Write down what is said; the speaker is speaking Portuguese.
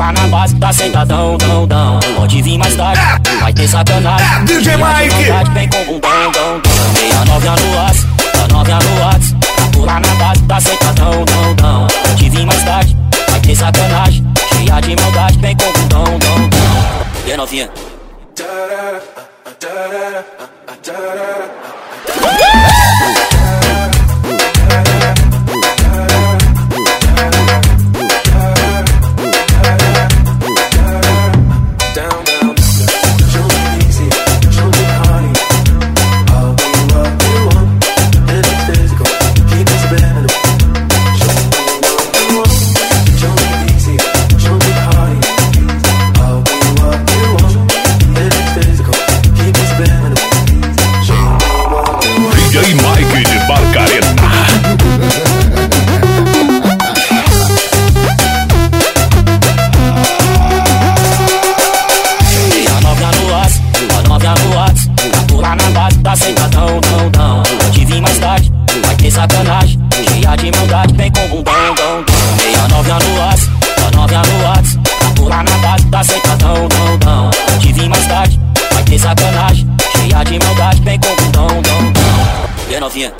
Lá na base tá sentadão, dão, dão. Pode vir mais tarde, vai ter sacanagem. DJ Mike! Vem com bundão, dão, dão. Meia novinha no Whats, a novinha no Whats. Lá na base tá sentadão, dão, dão. Pode vir mais tarde, vai ter sacanagem. Cheia de maldade, vem com bundão, dão, dão. E novinha? down, é novinha.